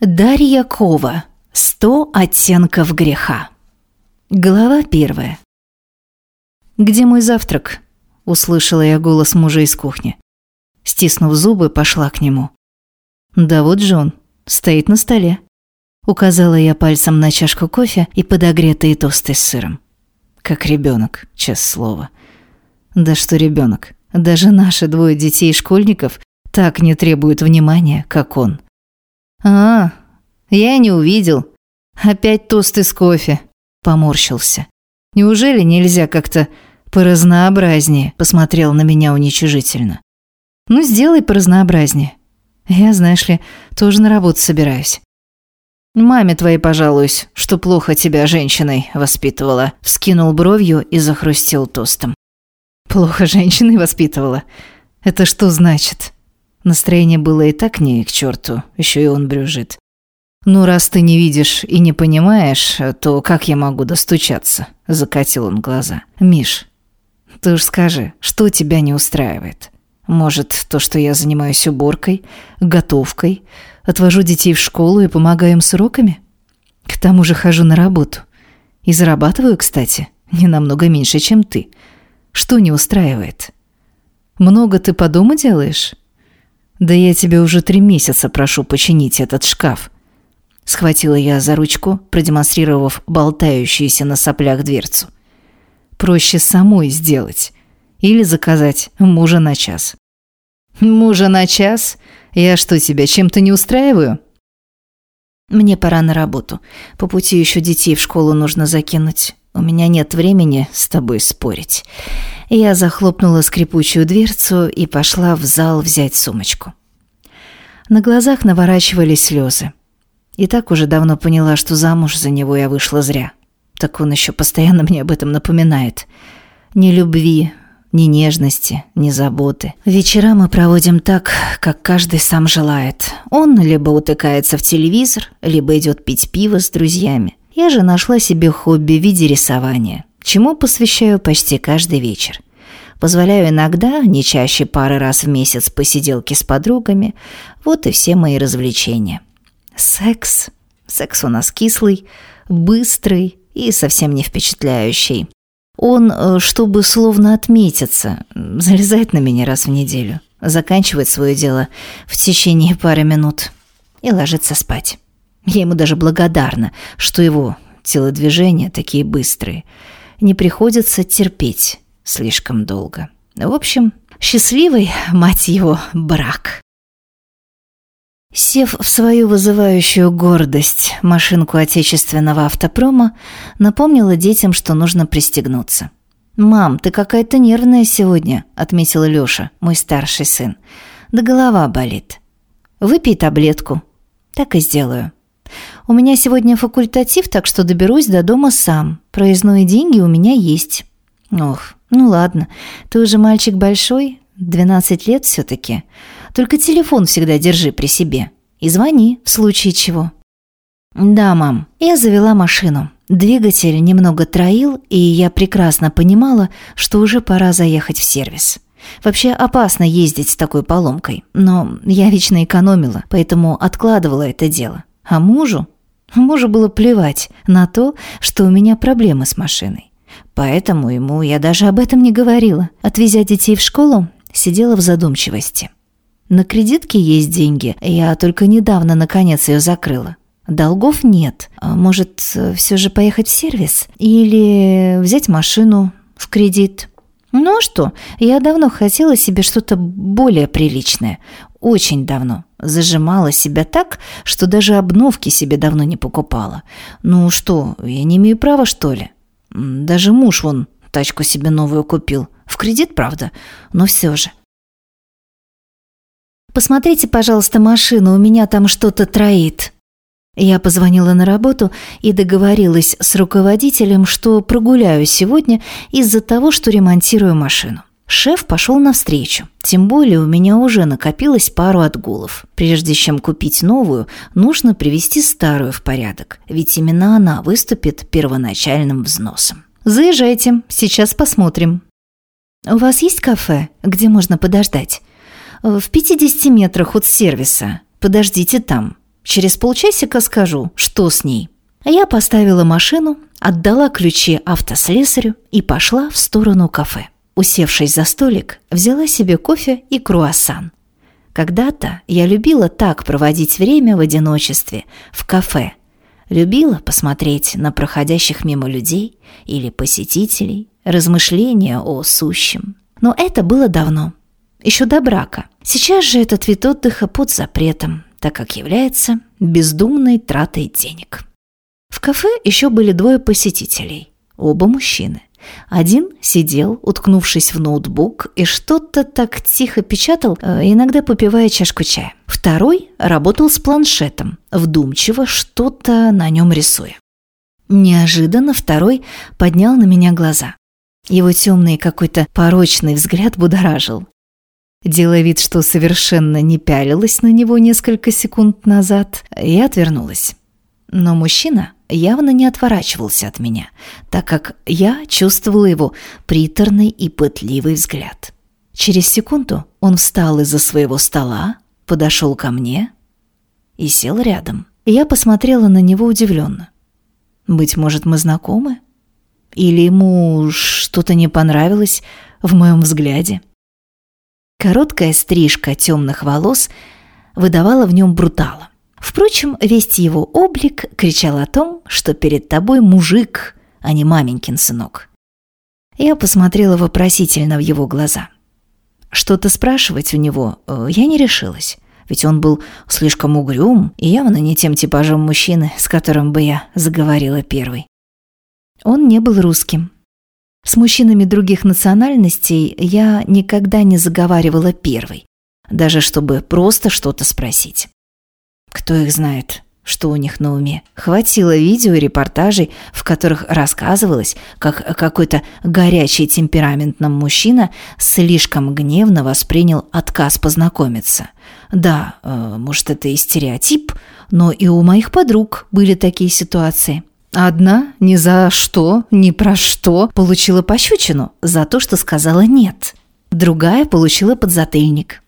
Дарья Кова. Сто оттенков греха. Глава первая. «Где мой завтрак?» – услышала я голос мужа из кухни. Стиснув зубы, пошла к нему. «Да вот же он, стоит на столе». Указала я пальцем на чашку кофе и подогретые тосты с сыром. Как ребенок, честное слово. Да что ребенок? Даже наши двое детей-школьников так не требуют внимания, как он. «А, я не увидел. Опять тосты с кофе», – поморщился. «Неужели нельзя как-то поразнообразнее?» – посмотрел на меня уничижительно. «Ну, сделай поразнообразнее. Я, знаешь ли, тоже на работу собираюсь». «Маме твоей пожалуюсь, что плохо тебя женщиной воспитывала», – вскинул бровью и захрустел тостом. «Плохо женщиной воспитывала? Это что значит?» Настроение было и так не к черту, еще и он брюжит. «Ну, раз ты не видишь и не понимаешь, то как я могу достучаться?» Закатил он глаза. «Миш, ты уж скажи, что тебя не устраивает? Может, то, что я занимаюсь уборкой, готовкой, отвожу детей в школу и помогаю им с уроками? К тому же хожу на работу. И зарабатываю, кстати, не намного меньше, чем ты. Что не устраивает? Много ты по дому делаешь?» «Да я тебя уже три месяца прошу починить этот шкаф». Схватила я за ручку, продемонстрировав болтающуюся на соплях дверцу. «Проще самой сделать. Или заказать мужа на час». «Мужа на час? Я что, тебя чем-то не устраиваю?» «Мне пора на работу. По пути еще детей в школу нужно закинуть. У меня нет времени с тобой спорить». Я захлопнула скрипучую дверцу и пошла в зал взять сумочку. На глазах наворачивались слезы. И так уже давно поняла, что замуж за него я вышла зря. Так он еще постоянно мне об этом напоминает. Ни любви, ни нежности, ни заботы. Вечера мы проводим так, как каждый сам желает. Он либо утыкается в телевизор, либо идет пить пиво с друзьями. Я же нашла себе хобби в виде рисования чему посвящаю почти каждый вечер. Позволяю иногда, не чаще пары раз в месяц, посиделки с подругами. Вот и все мои развлечения. Секс. Секс у нас кислый, быстрый и совсем не впечатляющий. Он, э, чтобы словно отметиться, залезает на меня раз в неделю, заканчивает свое дело в течение пары минут и ложится спать. Я ему даже благодарна, что его телодвижения такие быстрые – не приходится терпеть слишком долго. В общем, счастливый, мать его, брак. Сев в свою вызывающую гордость машинку отечественного автопрома, напомнила детям, что нужно пристегнуться. «Мам, ты какая-то нервная сегодня», — отметил Лёша, мой старший сын. «Да голова болит. Выпей таблетку». «Так и сделаю». У меня сегодня факультатив, так что доберусь до дома сам. Проездные деньги у меня есть. Ох, ну ладно. Ты уже мальчик большой, 12 лет все таки Только телефон всегда держи при себе. И звони, в случае чего. Да, мам. Я завела машину. Двигатель немного троил, и я прекрасно понимала, что уже пора заехать в сервис. Вообще опасно ездить с такой поломкой, но я вечно экономила, поэтому откладывала это дело. А мужу? Мужу было плевать на то, что у меня проблемы с машиной. Поэтому ему я даже об этом не говорила. Отвезя детей в школу, сидела в задумчивости. На кредитке есть деньги, я только недавно наконец ее закрыла. Долгов нет. А может, все же поехать в сервис? Или взять машину в кредит? Ну что, я давно хотела себе что-то более приличное. Очень давно. Зажимала себя так, что даже обновки себе давно не покупала. Ну что, я не имею права, что ли? Даже муж вон тачку себе новую купил. В кредит, правда, но все же. «Посмотрите, пожалуйста, машину, у меня там что-то троит». Я позвонила на работу и договорилась с руководителем, что прогуляю сегодня из-за того, что ремонтирую машину. Шеф пошел навстречу. Тем более у меня уже накопилось пару отгулов. Прежде чем купить новую, нужно привести старую в порядок, ведь именно она выступит первоначальным взносом. Заезжайте, сейчас посмотрим. У вас есть кафе, где можно подождать? В 50 метрах от сервиса. Подождите там. Через полчасика скажу, что с ней». Я поставила машину, отдала ключи автослесарю и пошла в сторону кафе. Усевшись за столик, взяла себе кофе и круассан. Когда-то я любила так проводить время в одиночестве, в кафе. Любила посмотреть на проходящих мимо людей или посетителей, размышления о сущем. Но это было давно, еще до брака. Сейчас же этот вид отдыха под запретом, так как является бездумной тратой денег. В кафе еще были двое посетителей, оба мужчины. Один сидел, уткнувшись в ноутбук, и что-то так тихо печатал, э, иногда попивая чашку чая. Второй работал с планшетом, вдумчиво что-то на нем рисуя. Неожиданно второй поднял на меня глаза. Его темный какой-то порочный взгляд будоражил. Делая вид, что совершенно не пялилась на него несколько секунд назад, я отвернулась. Но мужчина явно не отворачивался от меня, так как я чувствовала его приторный и пытливый взгляд. Через секунду он встал из-за своего стола, подошел ко мне и сел рядом. Я посмотрела на него удивленно. Быть может, мы знакомы? Или ему что-то не понравилось в моем взгляде? Короткая стрижка темных волос выдавала в нем брутала. Впрочем, весь его облик кричал о том, что перед тобой мужик, а не маменькин сынок. Я посмотрела вопросительно в его глаза. Что-то спрашивать у него э, я не решилась, ведь он был слишком угрюм и явно не тем типажом мужчины, с которым бы я заговорила первой. Он не был русским. С мужчинами других национальностей я никогда не заговаривала первой, даже чтобы просто что-то спросить. Кто их знает, что у них на уме? Хватило видео и репортажей, в которых рассказывалось, как какой-то горячий темпераментный мужчина слишком гневно воспринял отказ познакомиться. Да, э, может, это и стереотип, но и у моих подруг были такие ситуации. Одна ни за что, ни про что получила пощечину за то, что сказала «нет». Другая получила подзатыльник.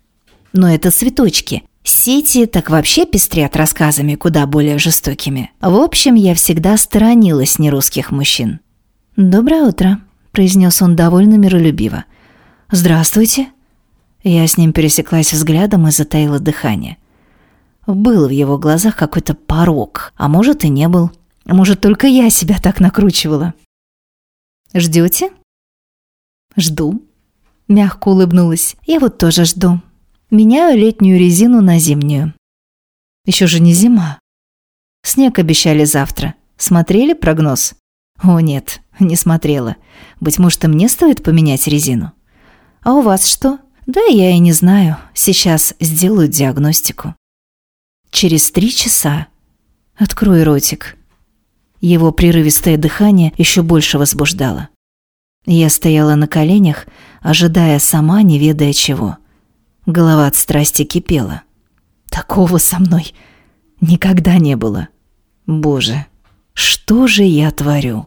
Но это цветочки. Сети так вообще пестрят рассказами куда более жестокими. В общем, я всегда сторонилась нерусских мужчин. «Доброе утро», – произнес он довольно миролюбиво. «Здравствуйте». Я с ним пересеклась взглядом и затаила дыхание. Был в его глазах какой-то порог, а может и не был. Может, только я себя так накручивала. «Ждете?» «Жду», – мягко улыбнулась. «Я вот тоже жду». Меняю летнюю резину на зимнюю. Еще же не зима. Снег обещали завтра. Смотрели прогноз? О нет, не смотрела. Быть может, и мне стоит поменять резину. А у вас что? Да я и не знаю. Сейчас сделаю диагностику. Через три часа. Открой ротик. Его прерывистое дыхание еще больше возбуждало. Я стояла на коленях, ожидая сама, не ведая чего – Голова от страсти кипела. Такого со мной никогда не было. Боже, что же я творю?